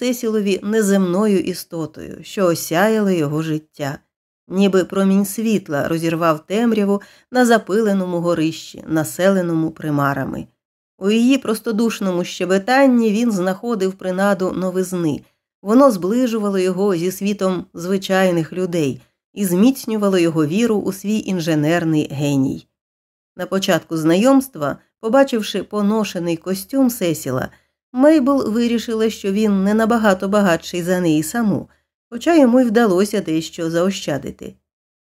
Сесілові неземною істотою, що осяяла його життя, ніби промінь світла розірвав темряву на запиленому горищі, населеному примарами. У її простодушному щебетанні він знаходив принаду новизни, воно зближувало його зі світом звичайних людей і зміцнювало його віру у свій інженерний геній. На початку знайомства, побачивши поношений костюм Сесіла, Мейбл вирішила, що він не набагато багатший за неї саму, хоча йому й вдалося дещо заощадити.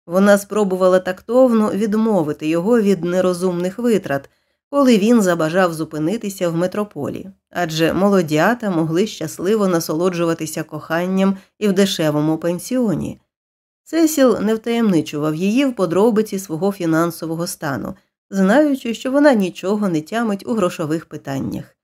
Вона спробувала тактовно відмовити його від нерозумних витрат, коли він забажав зупинитися в метрополі, адже молодята могли щасливо насолоджуватися коханням і в дешевому пенсіоні. Сесіл не втаємничував її в подробиці свого фінансового стану, знаючи, що вона нічого не тямить у грошових питаннях.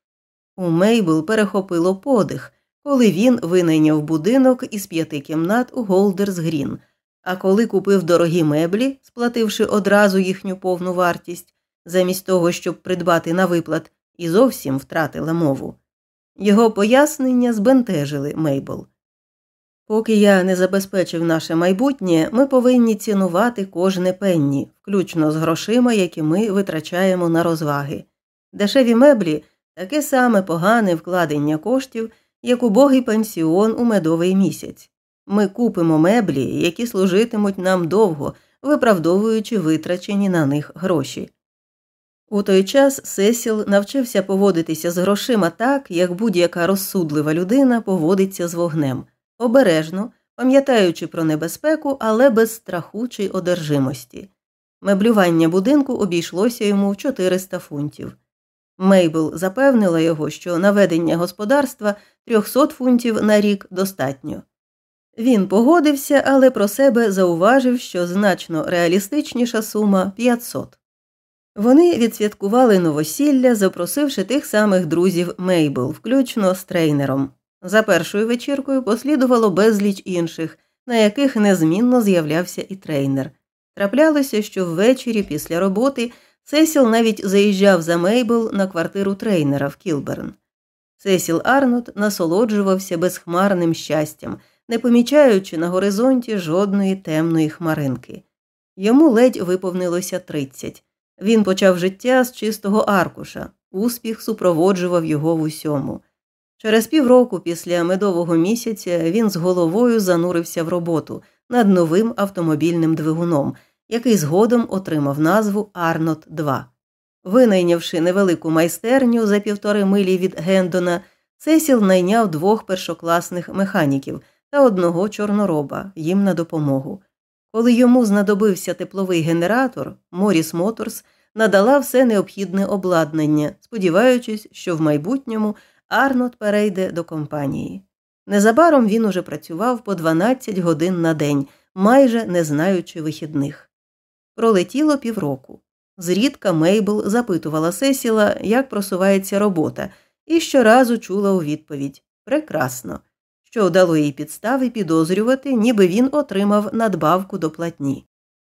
У Мейбл перехопило подих, коли він винайняв будинок із п'яти кімнат у Голдерс Грін, а коли купив дорогі меблі, сплативши одразу їхню повну вартість, замість того, щоб придбати на виплат, і зовсім втратила мову. Його пояснення збентежили Мейбл. Поки я не забезпечив наше майбутнє, ми повинні цінувати кожне пенні, включно з грошима, які ми витрачаємо на розваги. Дешеві меблі таке саме погане вкладення коштів, як убогий пенсіон у медовий місяць. Ми купимо меблі, які служитимуть нам довго, виправдовуючи витрачені на них гроші. У той час Сесіл навчився поводитися з грошима так, як будь-яка розсудлива людина поводиться з вогнем, обережно, пам'ятаючи про небезпеку, але без страху чи одержимості. Меблювання будинку обійшлося йому в 400 фунтів. Мейбл запевнила його, що на ведення господарства 300 фунтів на рік достатньо. Він погодився, але про себе зауважив, що значно реалістичніша сума 500. Вони відсвяткували новосілля, запросивши тих самих друзів Мейбл, включно з трейнером. За першою вечіркою послідувало безліч інших, на яких незмінно з'являвся і трейнер. Траплялося, що ввечері після роботи Сесіл навіть заїжджав за Мейбл на квартиру трейнера в Кілберн. Сесіл Арнот насолоджувався безхмарним щастям, не помічаючи на горизонті жодної темної хмаринки. Йому ледь виповнилося тридцять. Він почав життя з чистого аркуша, успіх супроводжував його в усьому. Через півроку після медового місяця він з головою занурився в роботу над новим автомобільним двигуном, який згодом отримав назву Арнот 2. Винайнявши невелику майстерню за півтори милі від Гендона, Сесіл найняв двох першокласних механіків та одного чорнороба їм на допомогу. Коли йому знадобився тепловий генератор, Моріс Моторс надала все необхідне обладнання, сподіваючись, що в майбутньому Арнот перейде до компанії. Незабаром він уже працював по 12 годин на день, майже не знаючи вихідних. Пролетіло півроку. Зрідка Мейбл запитувала Сесіла, як просувається робота, і щоразу чула у відповідь Прекрасно що дало їй підстави підозрювати, ніби він отримав надбавку до платні.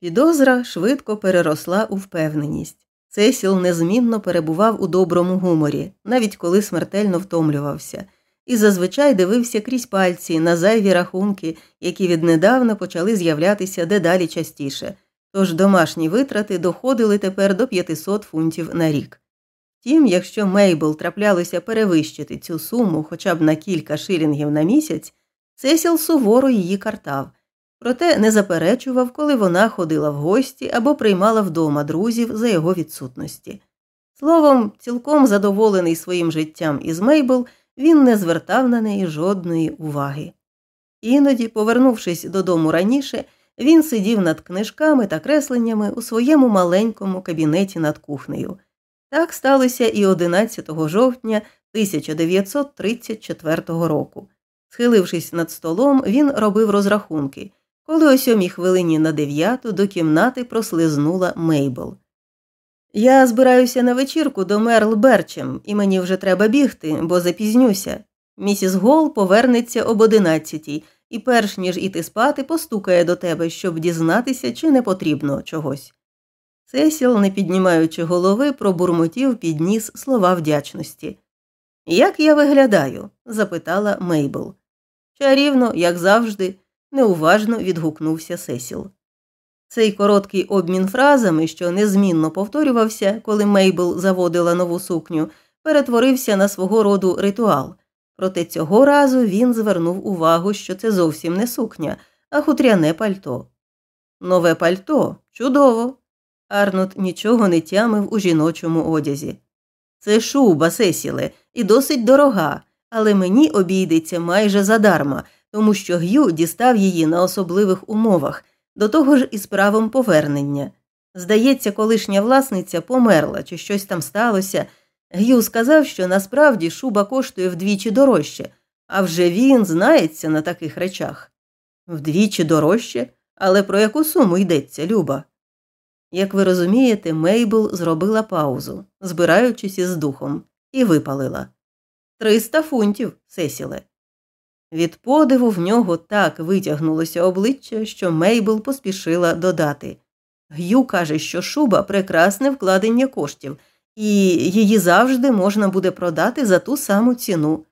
Підозра швидко переросла у впевненість. Цесіл незмінно перебував у доброму гуморі, навіть коли смертельно втомлювався, і зазвичай дивився крізь пальці на зайві рахунки, які віднедавна почали з'являтися дедалі частіше, тож домашні витрати доходили тепер до 500 фунтів на рік. Втім, якщо Мейбл траплялося перевищити цю суму хоча б на кілька шилінгів на місяць, Сесіл суворо її картав, проте не заперечував, коли вона ходила в гості або приймала вдома друзів за його відсутності. Словом, цілком задоволений своїм життям із Мейбл, він не звертав на неї жодної уваги. Іноді, повернувшись додому раніше, він сидів над книжками та кресленнями у своєму маленькому кабінеті над кухнею. Так сталося і 11 жовтня 1934 року. Схилившись над столом, він робив розрахунки, коли о сьомій хвилині на дев'яту до кімнати прослизнула Мейбл. Я збираюся на вечірку до Мерл Берчем, і мені вже треба бігти, бо запізнюся. Місіс Гол повернеться об одинадцятій і, перш ніж іти спати, постукає до тебе, щоб дізнатися, чи не потрібно чогось. Сесіл, не піднімаючи голови, пробурмотів підніс слова вдячності. Як я виглядаю? запитала Мейбл. Чарівно, як завжди, неуважно відгукнувся Сесіл. Цей короткий обмін фразами, що незмінно повторювався, коли Мейбл заводила нову сукню, перетворився на свого роду ритуал. Проте цього разу він звернув увагу, що це зовсім не сукня, а хутряне пальто. Нове пальто чудово. Арнот нічого не тямив у жіночому одязі. Це шуба, Сесіле, і досить дорога, але мені обійдеться майже задарма, тому що Г'ю дістав її на особливих умовах, до того ж із правом повернення. Здається, колишня власниця померла чи щось там сталося. Г'ю сказав, що насправді шуба коштує вдвічі дорожче, а вже він знається на таких речах. Вдвічі дорожче, але про яку суму йдеться, Люба? Як ви розумієте, Мейбл зробила паузу, збираючись із духом, і випалила Триста фунтів, Сесіле. Від подиву в нього так витягнулося обличчя, що Мейбл поспішила додати. Г'ю каже, що шуба прекрасне вкладення коштів, і її завжди можна буде продати за ту саму ціну.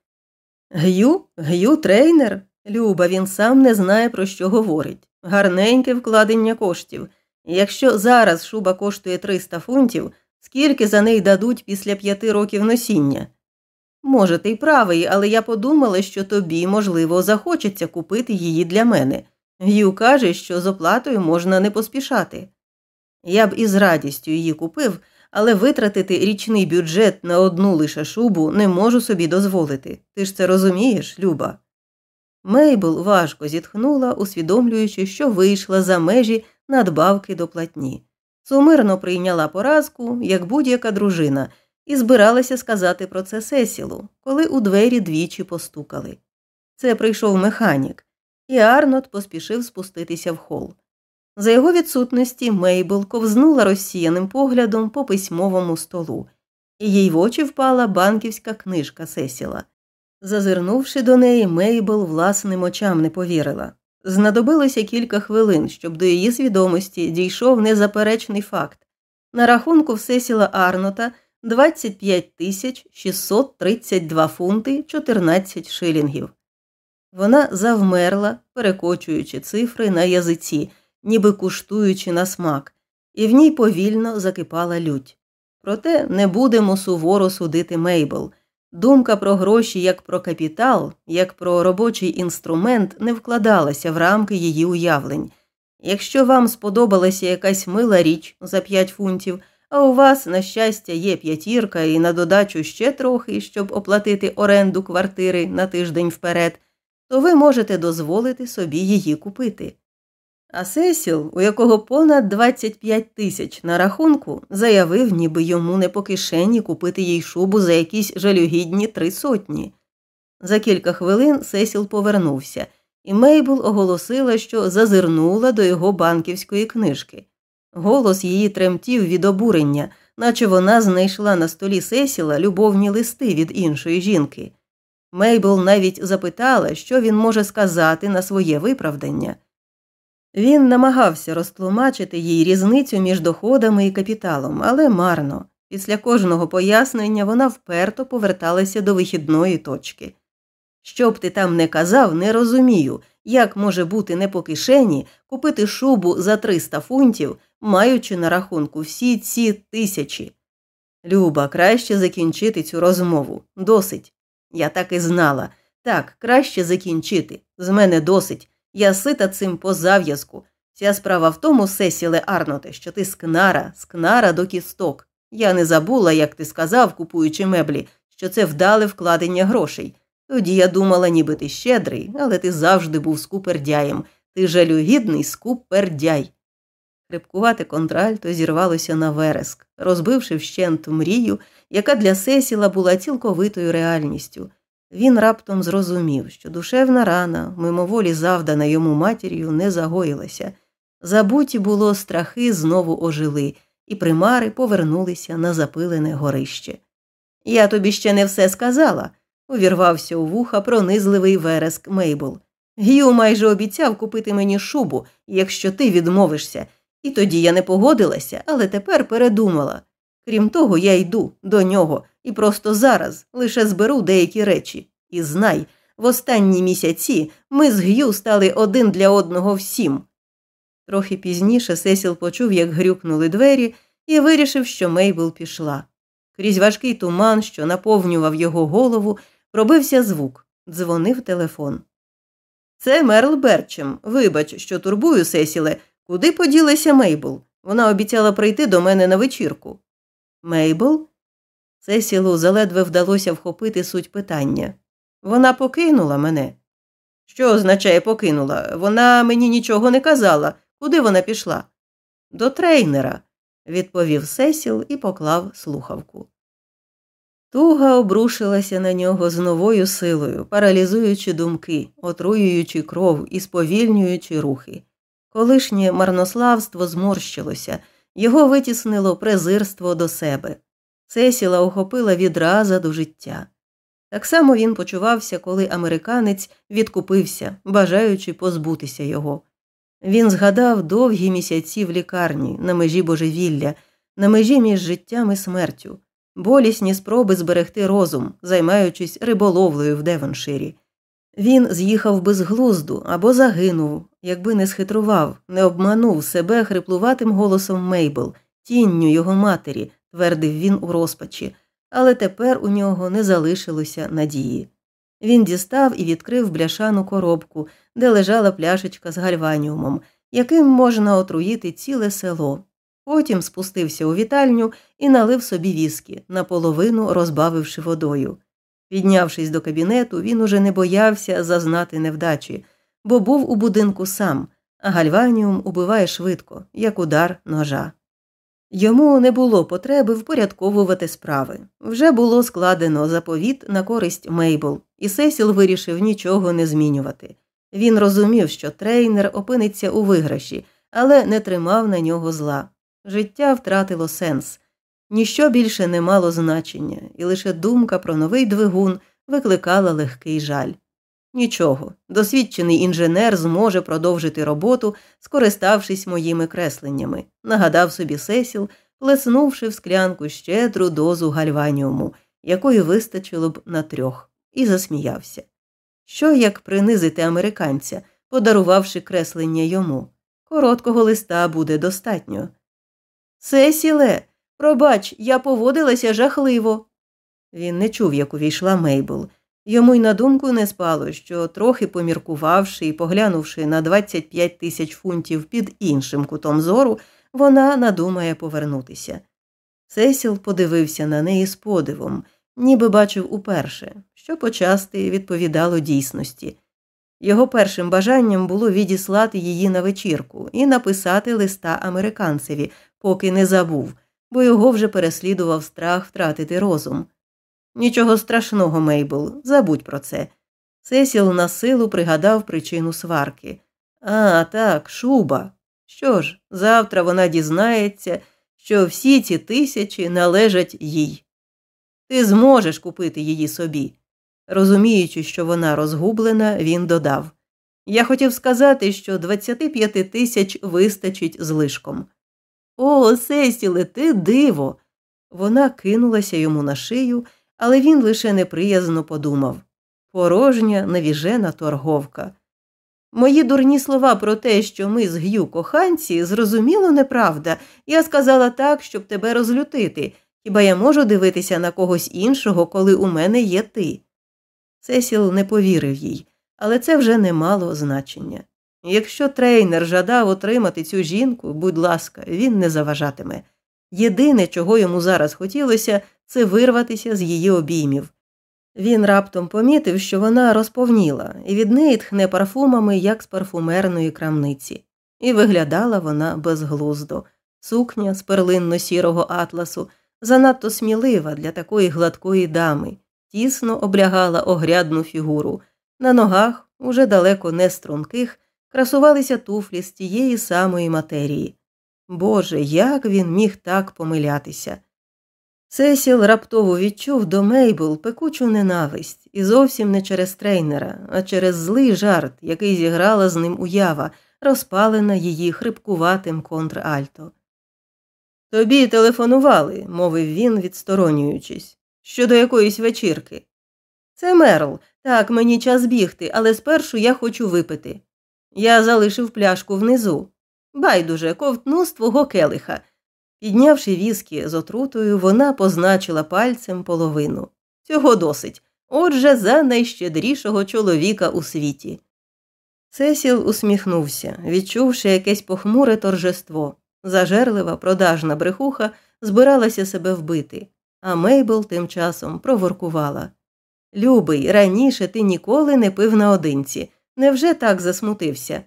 Г'ю, Г'ю трейнер. Люба, він сам не знає, про що говорить. Гарненьке вкладення коштів. Якщо зараз шуба коштує 300 фунтів, скільки за неї дадуть після п'яти років носіння? Може, ти й правий, але я подумала, що тобі, можливо, захочеться купити її для мене. Г'ю каже, що з оплатою можна не поспішати. Я б із радістю її купив, але витратити річний бюджет на одну лише шубу не можу собі дозволити. Ти ж це розумієш, Люба? Мейбл важко зітхнула, усвідомлюючи, що вийшла за межі надбавки до платні. Сумирно прийняла поразку, як будь-яка дружина, і збиралася сказати про це Сесілу, коли у двері двічі постукали. Це прийшов механік, і Арнот поспішив спуститися в хол. За його відсутності Мейбл ковзнула розсіяним поглядом по письмовому столу, і їй в очі впала банківська книжка Сесіла. Зазирнувши до неї, Мейбл власним очам не повірила. Знадобилося кілька хвилин, щоб до її свідомості дійшов незаперечний факт. На рахунку Сесіла Арнота 25 тисяч 632 фунти 14 шилінгів. Вона завмерла, перекочуючи цифри на язиці, ніби куштуючи на смак, і в ній повільно закипала лють. Проте не будемо суворо судити Мейбл. Думка про гроші як про капітал, як про робочий інструмент не вкладалася в рамки її уявлень. Якщо вам сподобалася якась мила річ за 5 фунтів, а у вас, на щастя, є п'ятірка і на додачу ще трохи, щоб оплатити оренду квартири на тиждень вперед, то ви можете дозволити собі її купити. А Сесіл, у якого понад 25 тисяч на рахунку, заявив, ніби йому не по кишені купити їй шубу за якісь жалюгідні три сотні. За кілька хвилин Сесіл повернувся, і Мейбл оголосила, що зазирнула до його банківської книжки. Голос її тремтів від обурення, наче вона знайшла на столі Сесіла любовні листи від іншої жінки. Мейбл навіть запитала, що він може сказати на своє виправдання. Він намагався розтлумачити їй різницю між доходами і капіталом, але марно. Після кожного пояснення вона вперто поверталася до вихідної точки. Що б ти там не казав, не розумію, як може бути не по кишені купити шубу за 300 фунтів, маючи на рахунку всі ці тисячі. Люба, краще закінчити цю розмову. Досить. Я так і знала. Так, краще закінчити. З мене досить. Я сита цим по зав'язку. Вся справа в тому, Сесіле Арноте, що ти скнара, скнара до кісток. Я не забула, як ти сказав, купуючи меблі, що це вдале вкладення грошей. Тоді я думала, ніби ти щедрий, але ти завжди був скупердяєм. Ти жалюгідний скупердяй. Хрипкувате контральто зірвалося на вереск, розбивши вщент мрію, яка для Сесіла була цілковитою реальністю. Він раптом зрозумів, що душевна рана, мимоволі завдана йому матір'ю, не загоїлася. Забуті було страхи знову ожили, і примари повернулися на запилене горище. Я тобі ще не все сказала, увірвався у вуха пронизливий вереск Мейбл. Гю майже обіцяв купити мені шубу, якщо ти відмовишся, і тоді я не погодилася, але тепер передумала. Крім того, я йду до нього, і просто зараз лише зберу деякі речі. І знай, в останні місяці ми з Г'ю стали один для одного всім. Трохи пізніше Сесіл почув, як грюкнули двері, і вирішив, що Мейбл пішла. Крізь важкий туман, що наповнював його голову, пробився звук. Дзвонив телефон. Це Мерл Берчем. Вибач, що турбую, Сесіле. Куди поділася Мейбл? Вона обіцяла прийти до мене на вечірку. Мейбл? Сесілу заледве вдалося вхопити суть питання. Вона покинула мене. Що означає покинула? Вона мені нічого не казала. Куди вона пішла? До трейнера, відповів Сесіл і поклав слухавку. Туга обрушилася на нього з новою силою, паралізуючи думки, отруюючи кров і сповільнюючи рухи. Колишнє марнославство зморщилося, його витіснило презирство до себе. Сесіла охопила відраза до життя. Так само він почувався, коли американець відкупився, бажаючи позбутися його. Він згадав довгі місяці в лікарні, на межі божевілля, на межі між життям і смертю, болісні спроби зберегти розум, займаючись риболовлею в Девонширі. Він з'їхав безглузду або загинув, якби не схитрував, не обманув себе хриплуватим голосом Мейбл, тінню його матері, твердив він у розпачі, але тепер у нього не залишилося надії. Він дістав і відкрив бляшану коробку, де лежала пляшечка з гальваніумом, яким можна отруїти ціле село. Потім спустився у вітальню і налив собі віскі, наполовину розбавивши водою. Піднявшись до кабінету, він уже не боявся зазнати невдачі, бо був у будинку сам, а гальваніум убиває швидко, як удар ножа. Йому не було потреби впорядковувати справи. Вже було складено заповіт на користь Мейбл, і Сесіл вирішив нічого не змінювати. Він розумів, що трейнер опиниться у виграші, але не тримав на нього зла. Життя втратило сенс. Ніщо більше не мало значення, і лише думка про новий двигун викликала легкий жаль. Нічого, досвідчений інженер зможе продовжити роботу, скориставшись моїми кресленнями, нагадав собі Сесіл, плеснувши в склянку щедру дозу гальваніуму, якої вистачило б на трьох, і засміявся. Що як принизити американця, подарувавши креслення йому? Короткого листа буде достатньо. Сесіле, пробач, я поводилася жахливо. Він не чув, як увійшла Мейбл. Йому й на думку не спало, що, трохи поміркувавши і поглянувши на 25 тисяч фунтів під іншим кутом зору, вона надумає повернутися. Сесіл подивився на неї з подивом, ніби бачив уперше, що почасти відповідало дійсності. Його першим бажанням було відіслати її на вечірку і написати листа американцеві, поки не забув, бо його вже переслідував страх втратити розум. Нічого страшного, Мейбл, забудь про це. Сесіл на силу пригадав причину сварки. А, так, шуба. Що ж, завтра вона дізнається, що всі ці тисячі належать їй. Ти зможеш купити її собі. Розуміючи, що вона розгублена, він додав Я хотів сказати, що 25 тисяч вистачить злишком. О, Сесіле, ти диво. Вона кинулася йому на шию але він лише неприязно подумав порожня навіжена торговка. Мої дурні слова про те, що ми з Г'ю коханці, зрозуміло неправда. Я сказала так, щоб тебе розлютити. Хіба я можу дивитися на когось іншого, коли у мене є ти? Сесіл не повірив їй, але це вже не мало значення. Якщо трейнер жадав отримати цю жінку, будь ласка, він не заважатиме. Єдине, чого йому зараз хотілося, це вирватися з її обіймів. Він раптом помітив, що вона розповніла, і від неї тхне парфумами, як з парфумерної крамниці, і виглядала вона безглуздо, сукня з перлинно сірого атласу, занадто смілива для такої гладкої дами, тісно облягала огрядну фігуру. На ногах, уже далеко не струнких, красувалися туфлі з тієї самої матерії. Боже, як він міг так помилятися. Сесіл раптово відчув до Мейбл пекучу ненависть, і зовсім не через трейнера, а через злий жарт, який зіграла з ним уява, розпалена її хрипкуватим контральто. Тобі телефонували, мовив він, відсторонюючись. щодо якоїсь вечірки. Це Мерл. Так, мені час бігти, але спершу я хочу випити. Я залишив пляшку внизу. Байдуже, ковтну з твого келиха. Піднявши віскі з отрутою, вона позначила пальцем половину. Цього досить. Отже, за найщедрішого чоловіка у світі. Сесіл усміхнувся, відчувши якесь похмуре торжество. Зажерлива, продажна брехуха збиралася себе вбити, а Мейбл тим часом проворкувала. Любий, раніше ти ніколи не пив наодинці. Невже так засмутився?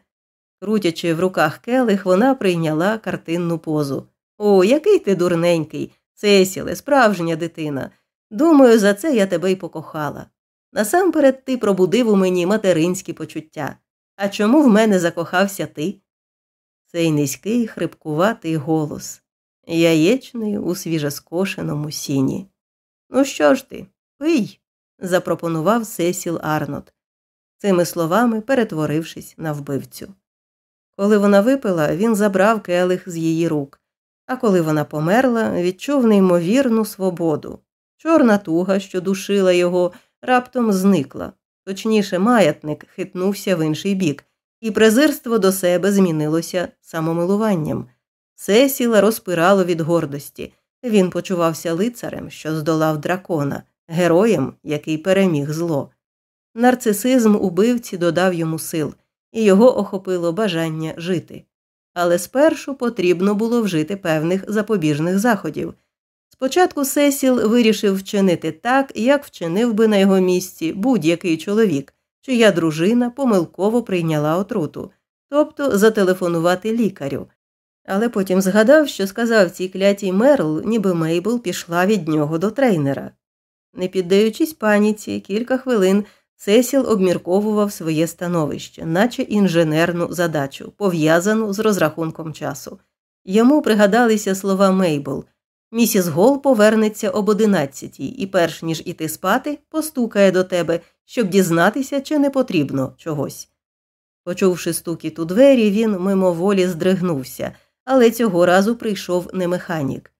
Крутячи в руках келих, вона прийняла картинну позу. О, який ти дурненький, Сесіле, справжня дитина. Думаю, за це я тебе й покохала. Насамперед ти пробудив у мені материнські почуття. А чому в мене закохався ти? Цей низький, хрипкуватий голос, яєчний у свіжескошеному сіні. Ну що ж ти, пий, запропонував Сесіл Арнот, цими словами перетворившись на вбивцю. Коли вона випила, він забрав келих з її рук, а коли вона померла, відчув неймовірну свободу. Чорна туга, що душила його, раптом зникла. Точніше, маятник хитнувся в інший бік, і презирство до себе змінилося самомилуванням. Сесіла розпирало від гордості. Він почувався лицарем, що здолав дракона, героєм, який переміг зло. Нарцисизм убивці додав йому сил, і його охопило бажання жити. Але спершу потрібно було вжити певних запобіжних заходів. Спочатку Сесіл вирішив вчинити так, як вчинив би на його місці будь-який чоловік, чия дружина помилково прийняла отруту, тобто зателефонувати лікарю. Але потім згадав, що сказав цій клятій Мерл, ніби Мейбл пішла від нього до трейнера. Не піддаючись паніці, кілька хвилин Сесіл обмірковував своє становище, наче інженерну задачу, пов'язану з розрахунком часу. Йому пригадалися слова Мейбл Місіс Гол повернеться об одинадцятій і, перш ніж іти спати, постукає до тебе, щоб дізнатися, чи не потрібно чогось. Почувши стукіт у двері, він мимоволі здригнувся, але цього разу прийшов не механік.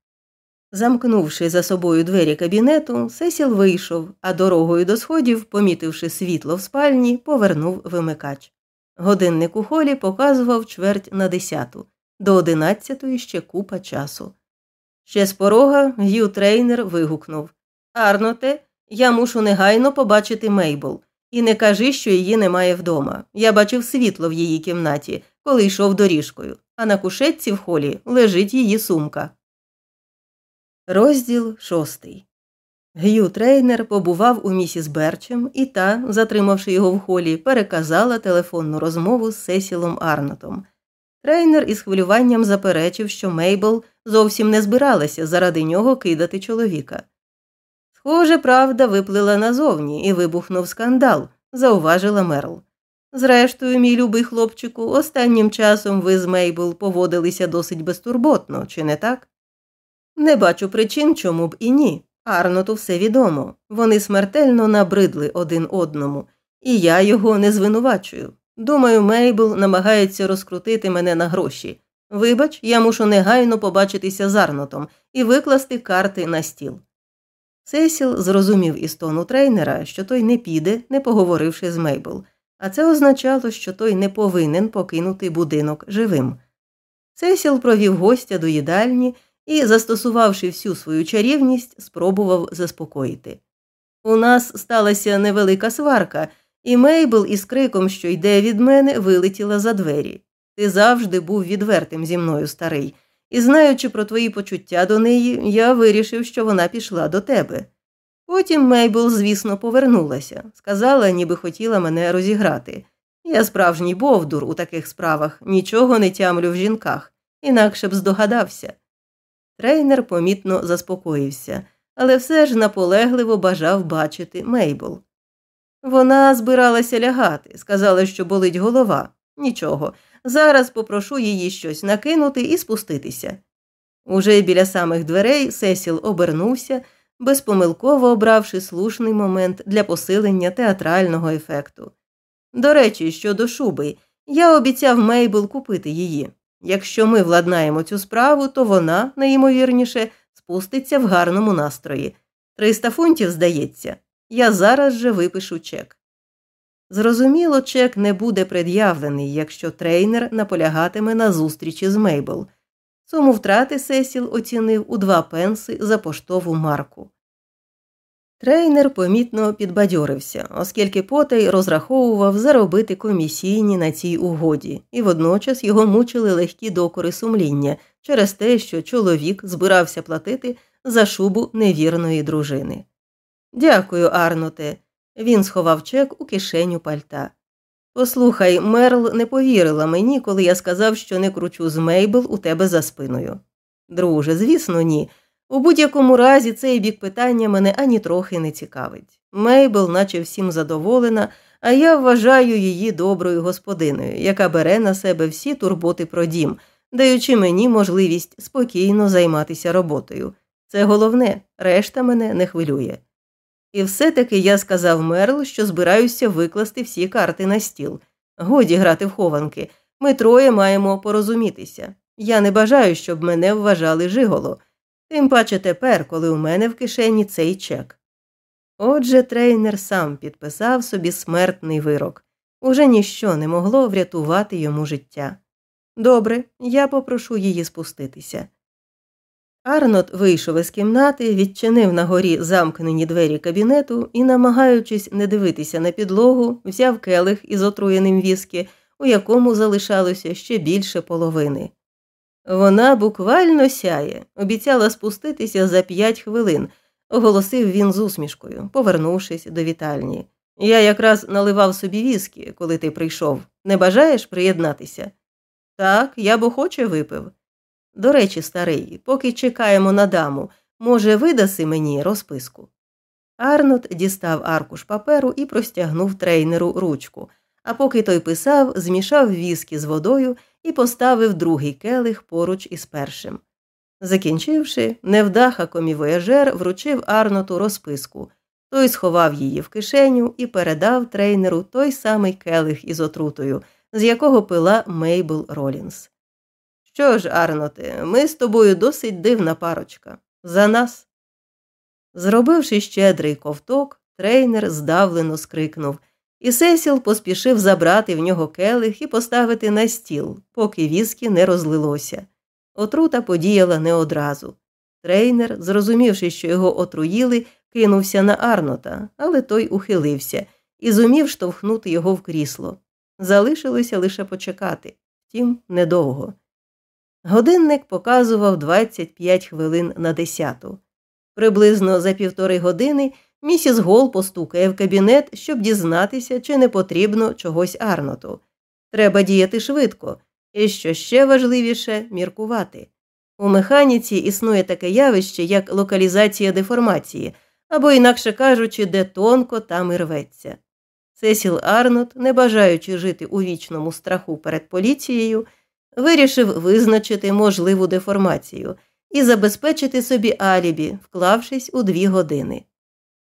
Замкнувши за собою двері кабінету, Сесіл вийшов, а дорогою до сходів, помітивши світло в спальні, повернув вимикач. Годинник у холі показував чверть на десяту, до одинадцятої ще купа часу. Ще з порога Г'ю трейнер вигукнув Арноте, я мушу негайно побачити Мейбл. І не кажи, що її немає вдома. Я бачив світло в її кімнаті, коли йшов доріжкою, а на кушетці в холі лежить її сумка. Розділ шостий. Г'ю трейнер побував у місіс Берчем, і та, затримавши його в холі, переказала телефонну розмову з Сесілом Арнотом. Трейнер із хвилюванням заперечив, що Мейбл зовсім не збиралася заради нього кидати чоловіка. Схоже, правда виплила назовні і вибухнув скандал, зауважила Мерл. Зрештою, мій любий хлопчику, останнім часом ви з Мейбл поводилися досить безтурботно, чи не так? Не бачу причин, чому б і ні. Арноту все відомо. Вони смертельно набридли один одному, і я його не звинувачую. Думаю, Мейбл намагається розкрутити мене на гроші. Вибач, я мушу негайно побачитися з Арнотом і викласти карти на стіл. Сесіл зрозумів із тону трейнера, що той не піде, не поговоривши з Мейбл, а це означало, що той не повинен покинути будинок живим. Сесіл провів гостя до їдальні і, застосувавши всю свою чарівність, спробував заспокоїти. У нас сталася невелика сварка, і Мейбл із криком, що йде від мене, вилетіла за двері. Ти завжди був відвертим зі мною, старий, і, знаючи про твої почуття до неї, я вирішив, що вона пішла до тебе. Потім Мейбл, звісно, повернулася, сказала, ніби хотіла мене розіграти. Я справжній бовдур у таких справах, нічого не тямлю в жінках, інакше б здогадався. Трейнер помітно заспокоївся, але все ж наполегливо бажав бачити Мейбл. Вона збиралася лягати, сказала, що болить голова. Нічого. Зараз попрошу її щось накинути і спуститися. Уже біля самих дверей Сесіл обернувся, безпомилково обравши слушний момент для посилення театрального ефекту. До речі, щодо шуби, я обіцяв Мейбл купити її. Якщо ми владнаємо цю справу, то вона, найімовірніше, спуститься в гарному настрої. Триста фунтів, здається, я зараз же випишу чек. Зрозуміло, чек не буде пред'явлений, якщо трейнер наполягатиме на зустрічі з Мейбл. Суму втрати Сесіл оцінив у два пенси за поштову марку. Трейнер помітно підбадьорився, оскільки потай розраховував заробити комісійні на цій угоді, і водночас його мучили легкі докори сумління через те, що чоловік збирався платити за шубу невірної дружини. Дякую, Арноте. Він сховав чек у кишеню пальта. Послухай, Мерл не повірила мені, коли я сказав, що не кручу з Мейбл у тебе за спиною. Друже, звісно, ні. У будь-якому разі цей бік питання мене ані трохи не цікавить. Мейбл, наче всім задоволена, а я вважаю її доброю господиною, яка бере на себе всі турботи про дім, даючи мені можливість спокійно займатися роботою. Це головне, решта мене не хвилює. І все-таки я сказав Мерл, що збираюся викласти всі карти на стіл. Годі грати в хованки. Ми троє маємо порозумітися. Я не бажаю, щоб мене вважали жиголо, тим паче тепер, коли у мене в кишені цей чек. Отже, трейнер сам підписав собі смертний вирок. Уже ніщо не могло врятувати йому життя. Добре, я попрошу її спуститися. Арнот вийшов із кімнати, відчинив на горі замкнені двері кабінету і, намагаючись не дивитися на підлогу, взяв келих із отруєним віскі, у якому залишалося ще більше половини. Вона буквально сяє, обіцяла спуститися за п'ять хвилин, оголосив він з усмішкою, повернувшись до вітальні. Я якраз наливав собі віскі, коли ти прийшов. Не бажаєш приєднатися? Так, я б охоче випив. До речі, старий, поки чекаємо на даму, може, видаси мені розписку. Арнот дістав аркуш паперу і простягнув трейнеру ручку, а поки той писав, змішав віскі з водою і поставив другий келих поруч із першим. Закінчивши, невдаха комівояжер вручив Арноту розписку. Той сховав її в кишеню і передав трейнеру той самий келих із отрутою, з якого пила Мейбл Ролінс. Що ж, Арноте, ми з тобою досить дивна парочка. За нас. Зробивши щедрий ковток, трейнер здавлено скрикнув, і Сесіл поспішив забрати в нього келих і поставити на стіл, поки віскі не розлилося. Отрута подіяла не одразу. Трейнер, зрозумівши, що його отруїли, кинувся на Арнота, але той ухилився і зумів штовхнути його в крісло. Залишилося лише почекати, втім, недовго. Годинник показував 25 хвилин на десяту. Приблизно за півтори години місіс Гол постукає в кабінет, щоб дізнатися, чи не потрібно чогось Арноту. Треба діяти швидко, і що ще важливіше міркувати. У механіці існує таке явище, як локалізація деформації, або, інакше кажучи, де тонко там і рветься. Сесіл Арнот, не бажаючи жити у вічному страху перед поліцією, вирішив визначити можливу деформацію і забезпечити собі алібі, вклавшись у дві години.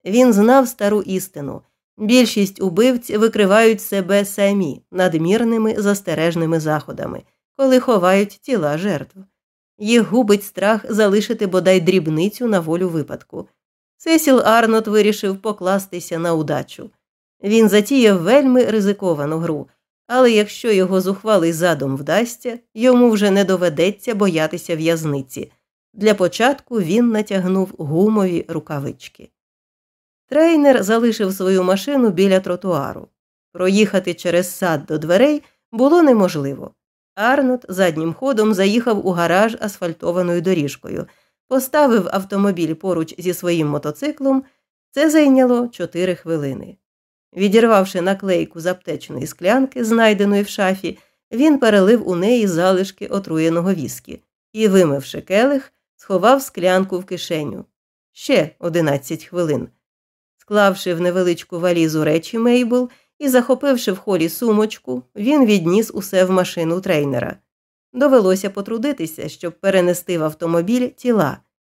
Він знав стару істину більшість убивць викривають себе самі надмірними застережними заходами, коли ховають тіла жертв. Їх губить страх залишити бодай дрібницю на волю випадку. Сесіл Арнот вирішив покластися на удачу. Він затіяв вельми ризиковану гру, але якщо його зухвалий задум вдасться, йому вже не доведеться боятися в'язниці. Для початку він натягнув гумові рукавички. Трейнер залишив свою машину біля тротуару. Проїхати через сад до дверей було неможливо. Арнот заднім ходом заїхав у гараж асфальтованою доріжкою, поставив автомобіль поруч зі своїм мотоциклом. Це зайняло чотири хвилини. Відірвавши наклейку з аптечної склянки, знайденої в шафі, він перелив у неї залишки отруєного віскі і, вимивши келих, сховав склянку в кишеню. Ще одинадцять хвилин. Склавши в невеличку валізу речі Мейбл і захопивши в холі сумочку, він відніс усе в машину трейнера. Довелося потрудитися, щоб перенести в автомобіль тіла.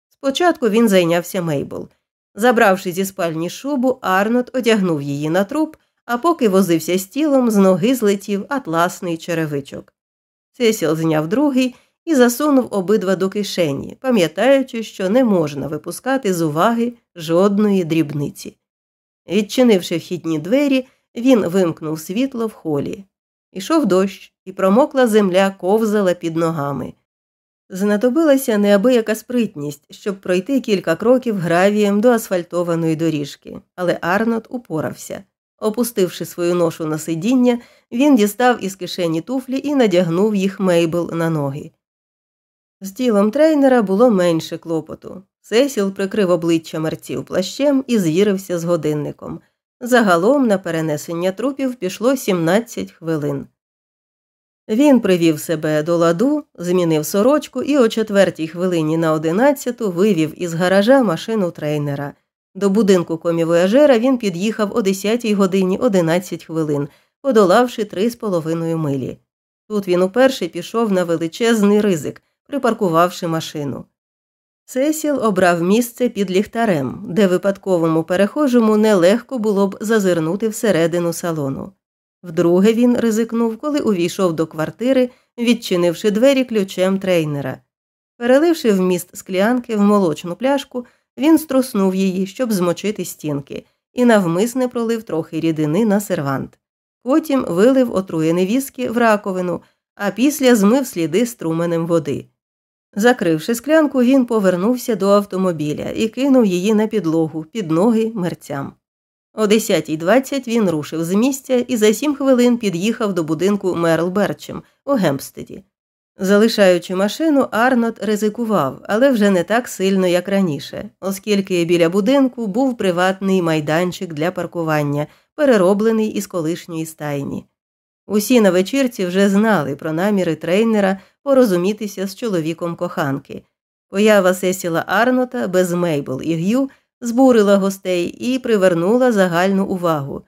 Спочатку він зайнявся Мейбл. Забравши зі спальні шубу, Арнот одягнув її на труп, а поки возився з тілом, з ноги злетів атласний черевичок. Сесіл зняв другий і засунув обидва до кишені, пам'ятаючи, що не можна випускати з уваги жодної дрібниці. Відчинивши вхідні двері, він вимкнув світло в холі. Ішов дощ, і промокла земля ковзала під ногами. Знадобилася неабияка спритність, щоб пройти кілька кроків гравієм до асфальтованої доріжки, але Арнот упорався. Опустивши свою ношу на сидіння, він дістав із кишені туфлі і надягнув їх мейбл на ноги. З тілом трейнера було менше клопоту. Сесіл прикрив обличчя мерців плащем і звірився з годинником. Загалом на перенесення трупів пішло 17 хвилин. Він привів себе до ладу, змінив сорочку і о четвертій хвилині на одинадцяту вивів із гаража машину трейнера. До будинку комівояжера він під'їхав о 10 годині 11 хвилин, подолавши три з половиною милі. Тут він уперше пішов на величезний ризик, припаркувавши машину. Сесіл обрав місце під ліхтарем, де випадковому перехожому нелегко було б зазирнути всередину салону. Вдруге він ризикнув, коли увійшов до квартири, відчинивши двері ключем трейнера. Переливши вміст склянки в молочну пляшку, він струснув її, щоб змочити стінки, і навмисне пролив трохи рідини на сервант. Потім вилив отруєне віскі в раковину, а після змив сліди струменем води. Закривши склянку, він повернувся до автомобіля і кинув її на підлогу під ноги мерцям. О 10.20 він рушив з місця і за сім хвилин під'їхав до будинку Мерл Берчем у Гемпстеді. Залишаючи машину, Арнот ризикував, але вже не так сильно, як раніше, оскільки біля будинку був приватний майданчик для паркування, перероблений із колишньої стайні. Усі на вечірці вже знали про наміри трейнера порозумітися з чоловіком коханки. Поява Сесіла Арнота без Мейбл і Г'ю збурила гостей і привернула загальну увагу.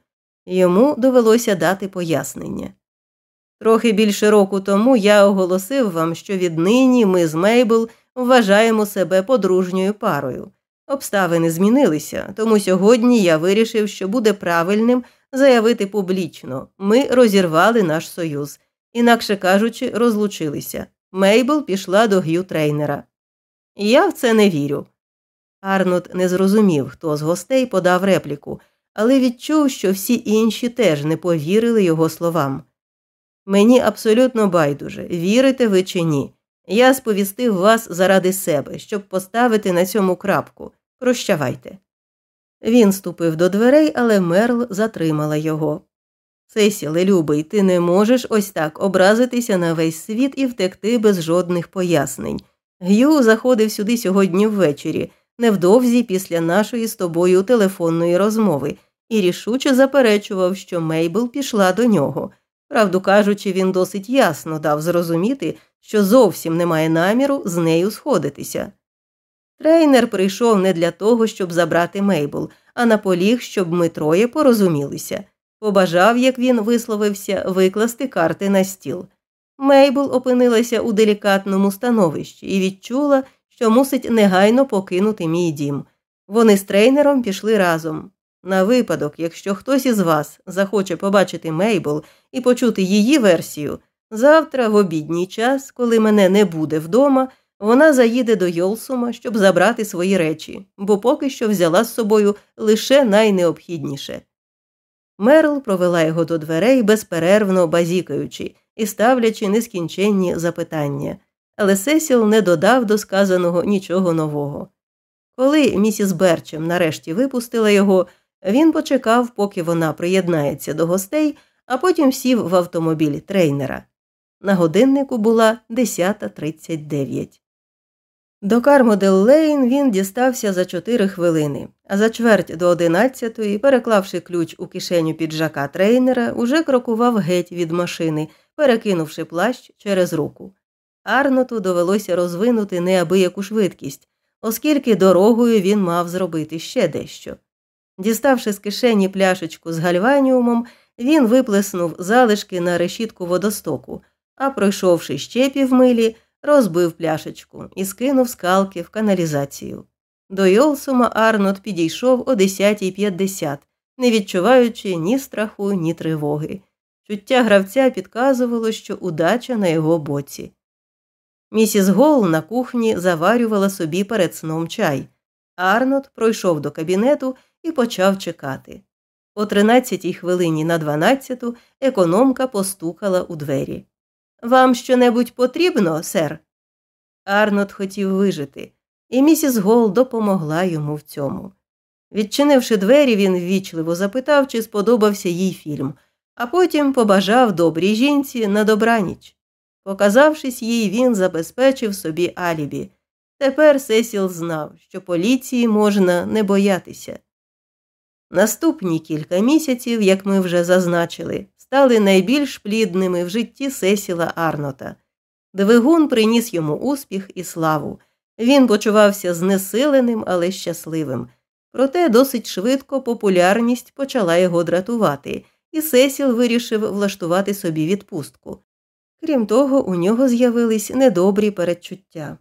Йому довелося дати пояснення. Трохи більше року тому я оголосив вам, що віднині ми з Мейбл вважаємо себе подружньою парою. Обставини змінилися, тому сьогодні я вирішив, що буде правильним заявити публічно ми розірвали наш союз, інакше кажучи, розлучилися. Мейбл пішла до Г'ю трейнера. Я в це не вірю. Арнот не зрозумів, хто з гостей подав репліку, але відчув, що всі інші теж не повірили його словам. Мені абсолютно байдуже, вірите ви чи ні. Я сповістив вас заради себе, щоб поставити на цьому крапку. Прощавайте. Він ступив до дверей, але Мерл затримала його. Сесіле, любий, ти не можеш ось так образитися на весь світ і втекти без жодних пояснень. Г'ю заходив сюди сьогодні ввечері, невдовзі після нашої з тобою телефонної розмови, і рішуче заперечував, що Мейбл пішла до нього. Правду кажучи, він досить ясно дав зрозуміти, що зовсім немає наміру з нею сходитися. Трейнер прийшов не для того, щоб забрати Мейбл, а наполіг, щоб ми троє порозумілися. Побажав, як він висловився, викласти карти на стіл. Мейбл опинилася у делікатному становищі і відчула, що мусить негайно покинути мій дім. Вони з трейнером пішли разом. На випадок, якщо хтось із вас захоче побачити Мейбл і почути її версію, завтра, в обідній час, коли мене не буде вдома, вона заїде до Йолсума, щоб забрати свої речі, бо поки що взяла з собою лише найнеобхідніше. Мерл провела його до дверей, безперервно базікаючи і ставлячи нескінченні запитання, але Сесіл не додав до сказаного нічого нового. Коли місіс Берчем нарешті випустила його, він почекав, поки вона приєднається до гостей, а потім сів в автомобіль трейнера. На годиннику була 10.39. До Кармодел Лейн він дістався за чотири хвилини, а за чверть до одинадцятої, переклавши ключ у кишеню піджака трейнера, уже крокував геть від машини, перекинувши плащ через руку. Арноту довелося розвинути неабияку швидкість, оскільки дорогою він мав зробити ще дещо. Діставши з кишені пляшечку з гальваніумом, він виплеснув залишки на решітку водостоку, а пройшовши ще півмилі, розбив пляшечку і скинув скалки в каналізацію. До Йолсума Арнот підійшов о 10.50, не відчуваючи ні страху, ні тривоги. Чуття гравця підказувало, що удача на його боці. Місіс Гол на кухні заварювала собі перед сном чай. Арнот пройшов до кабінету і почав чекати. О тринадцятій хвилині на дванадцяту економка постукала у двері. Вам щонебудь потрібно, сер? Арнот хотів вижити, і місіс Гол допомогла йому в цьому. Відчинивши двері, він ввічливо запитав, чи сподобався їй фільм, а потім побажав добрій жінці на добраніч. Показавшись їй, він забезпечив собі алібі. Тепер Сесіл знав, що поліції можна не боятися. Наступні кілька місяців, як ми вже зазначили, стали найбільш плідними в житті Сесіла Арнота. Двигун приніс йому успіх і славу. Він почувався знесиленим, але щасливим. Проте досить швидко популярність почала його дратувати, і Сесіл вирішив влаштувати собі відпустку. Крім того, у нього з'явились недобрі передчуття.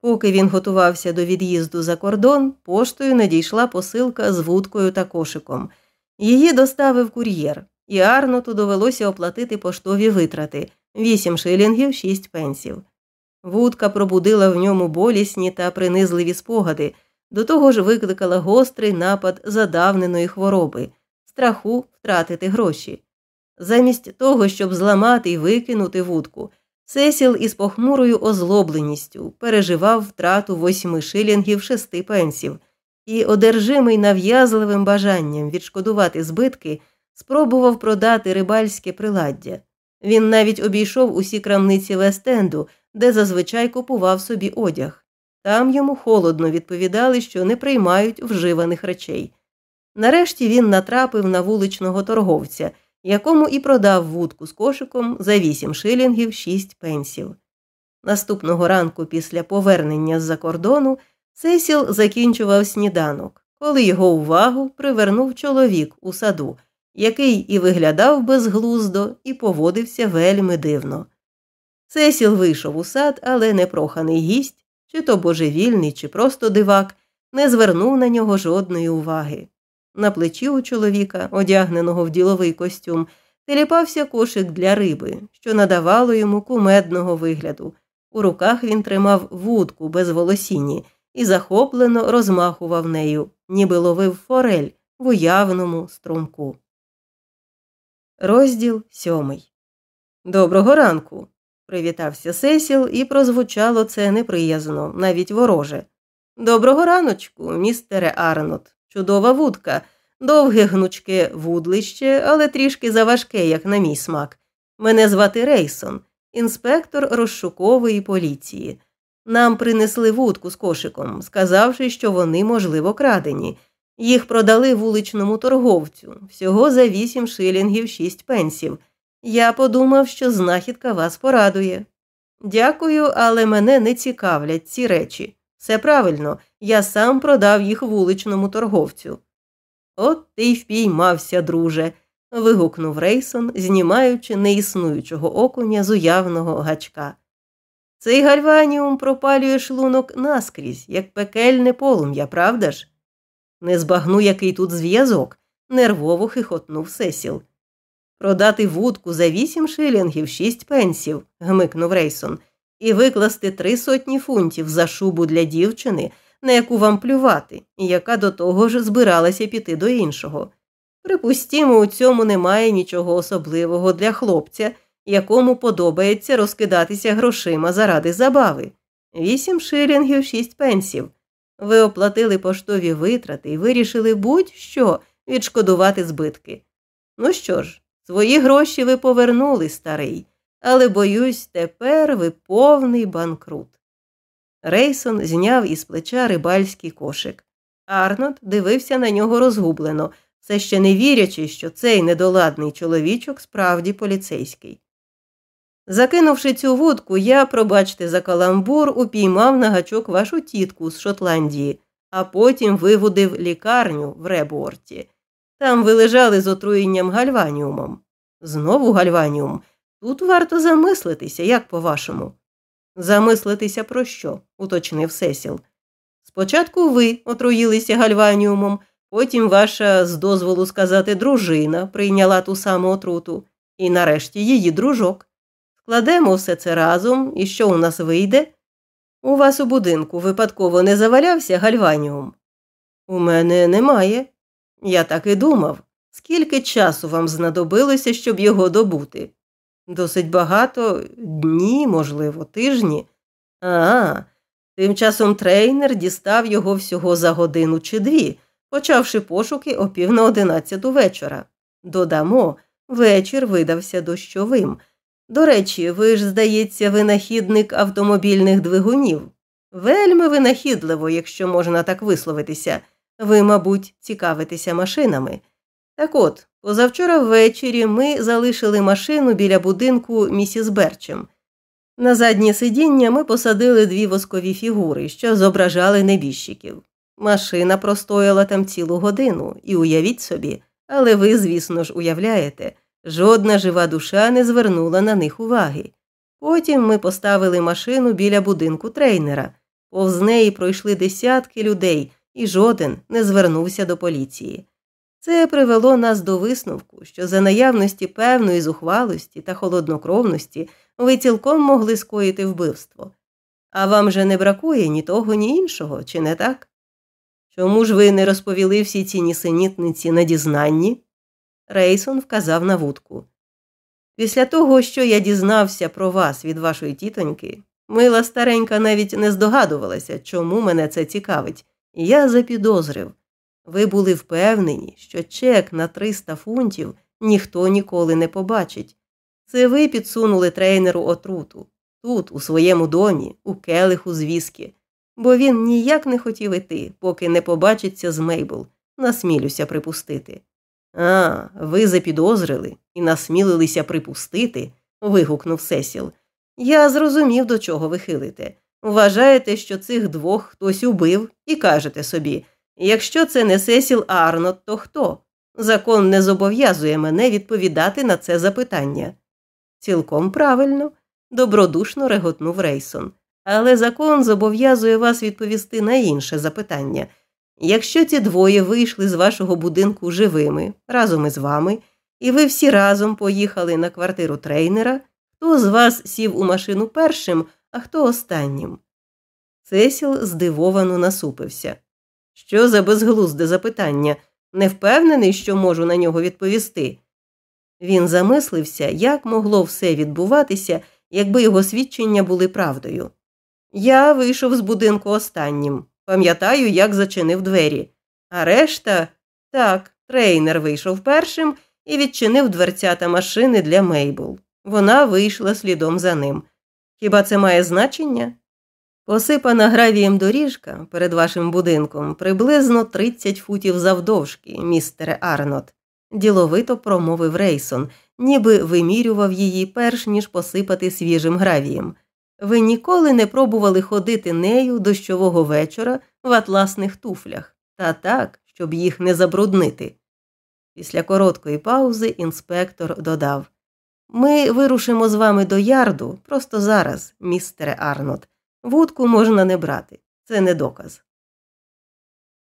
Поки він готувався до від'їзду за кордон, поштою надійшла посилка з вудкою та кошиком. Її доставив кур'єр, і Арноту довелося оплатити поштові витрати 8 шилінгів 6 пенсів. Вудка пробудила в ньому болісні та принизливі спогади, до того ж викликала гострий напад задавненої хвороби, страху втратити гроші. Замість того, щоб зламати і викинути вудку, Сесіл із похмурою озлобленістю переживав втрату восьми шилінгів шести пенсів і, одержимий нав'язливим бажанням відшкодувати збитки, спробував продати рибальське приладдя. Він навіть обійшов усі крамниці Вестенду, де зазвичай купував собі одяг. Там йому холодно відповідали, що не приймають вживаних речей. Нарешті він натрапив на вуличного торговця якому і продав вудку з кошиком за 8 шилінгів 6 пенсів. Наступного ранку після повернення з-за кордону Сесіл закінчував сніданок, коли його увагу привернув чоловік у саду, який і виглядав безглуздо, і поводився вельми дивно. Сесіл вийшов у сад, але непроханий гість, чи то божевільний, чи просто дивак, не звернув на нього жодної уваги. На плечі у чоловіка, одягненого в діловий костюм, теліпався кошик для риби, що надавало йому кумедного вигляду. У руках він тримав вудку без волосіні і захоплено розмахував нею, ніби ловив форель в уявному струмку. Розділ сьомий. Доброго ранку. привітався Сесіл, і прозвучало це неприязно, навіть вороже. Доброго раночку, містере Арнот. Чудова вудка, довге гнучке вудлище, але трішки заважке, як на мій смак. Мене звати Рейсон, інспектор розшукової поліції. Нам принесли вудку з кошиком, сказавши, що вони, можливо, крадені. Їх продали вуличному торговцю всього за вісім шилінгів шість пенсів. Я подумав, що знахідка вас порадує. Дякую, але мене не цікавлять ці речі. Все правильно, я сам продав їх вуличному торговцю. От ти й впіймався, друже. вигукнув Рейсон, знімаючи неіснуючого окуня з уявного гачка. Цей гальваніум пропалює шлунок наскрізь, як пекельне полум'я, правда ж? Не збагну, який тут зв'язок, нервово хихотнув Сесіл. Продати вудку за вісім шилінгів шість пенсів, гмикнув Рейсон і викласти три сотні фунтів за шубу для дівчини, на яку вам плювати, і яка до того ж збиралася піти до іншого. Припустімо, у цьому немає нічого особливого для хлопця, якому подобається розкидатися грошима заради забави. Вісім шилінгів шість пенсів. Ви оплатили поштові витрати і вирішили будь-що відшкодувати збитки. Ну що ж, свої гроші ви повернули, старий, але, боюсь, тепер ви повний банкрут. Рейсон зняв із плеча рибальський кошик. Арнольд дивився на нього розгублено, все ще не вірячи, що цей недоладний чоловічок справді поліцейський. Закинувши цю вудку, я, пробачте, за каламбур, упіймав на гачок вашу тітку з Шотландії, а потім виводив лікарню в Реборті. Там ви лежали з отруєнням гальваніумом. Знову гальваніум. Тут варто замислитися, як по-вашому. Замислитися про що? уточнив Сесіл. Спочатку ви отруїлися гальваніумом, потім ваша, з дозволу сказати, дружина прийняла ту саму отруту, і нарешті її дружок. Складемо все це разом, і що у нас вийде? У вас у будинку випадково не завалявся гальваніум? У мене немає. Я так і думав. Скільки часу вам знадобилося, щоб його добути? Досить багато дні, можливо, тижні. А, тим часом трейнер дістав його всього за годину чи дві, почавши пошуки о пів на одинадцяту вечора. Додамо, вечір видався дощовим. До речі, ви ж, здається, винахідник автомобільних двигунів. Вельми винахідливо, якщо можна так висловитися. Ви, мабуть, цікавитеся машинами. Так от, позавчора ввечері ми залишили машину біля будинку місіс Берчем. На заднє сидіння ми посадили дві воскові фігури, що зображали небіжчиків. Машина простояла там цілу годину, і уявіть собі, але ви, звісно ж, уявляєте, жодна жива душа не звернула на них уваги. Потім ми поставили машину біля будинку трейнера, повз неї пройшли десятки людей, і жоден не звернувся до поліції. Це привело нас до висновку, що за наявності певної зухвалості та холоднокровності ви цілком могли скоїти вбивство. А вам же не бракує ні того, ні іншого, чи не так? Чому ж ви не розповіли всі ці нісенітниці на дізнанні? Рейсон вказав на вудку. Після того, що я дізнався про вас від вашої тітоньки, мила старенька навіть не здогадувалася, чому мене це цікавить, я запідозрив. Ви були впевнені, що чек на 300 фунтів ніхто ніколи не побачить. Це ви підсунули трейнеру отруту тут, у своєму домі, у келиху з віскі, бо він ніяк не хотів іти, поки не побачиться з Мейбл, насмілюся припустити. А, ви запідозрили і насмілилися припустити. вигукнув Сесіл. Я зрозумів, до чого ви хилите. Вважаєте, що цих двох хтось убив, і кажете собі якщо це не Сесіл Арнот, то хто? Закон не зобов'язує мене відповідати на це запитання. Цілком правильно, добродушно реготнув Рейсон. Але закон зобов'язує вас відповісти на інше запитання. Якщо ці двоє вийшли з вашого будинку живими разом із вами, і ви всі разом поїхали на квартиру трейнера, хто з вас сів у машину першим, а хто останнім? Цесіл здивовано насупився. Що за безглузде запитання? Не впевнений, що можу на нього відповісти. Він замислився, як могло все відбуватися, якби його свідчення були правдою. Я вийшов з будинку останнім, пам'ятаю, як зачинив двері. А решта так, трейнер вийшов першим і відчинив дверцята машини для Мейбл. Вона вийшла слідом за ним. Хіба це має значення? Посипана гравієм доріжка перед вашим будинком приблизно 30 футів завдовжки, містере Арнот, діловито промовив Рейсон, ніби вимірював її перш ніж посипати свіжим гравієм. Ви ніколи не пробували ходити нею дощового вечора в атласних туфлях, та так, щоб їх не забруднити. Після короткої паузи інспектор додав Ми вирушимо з вами до ярду просто зараз, містере Арнот. Вудку можна не брати, це не доказ.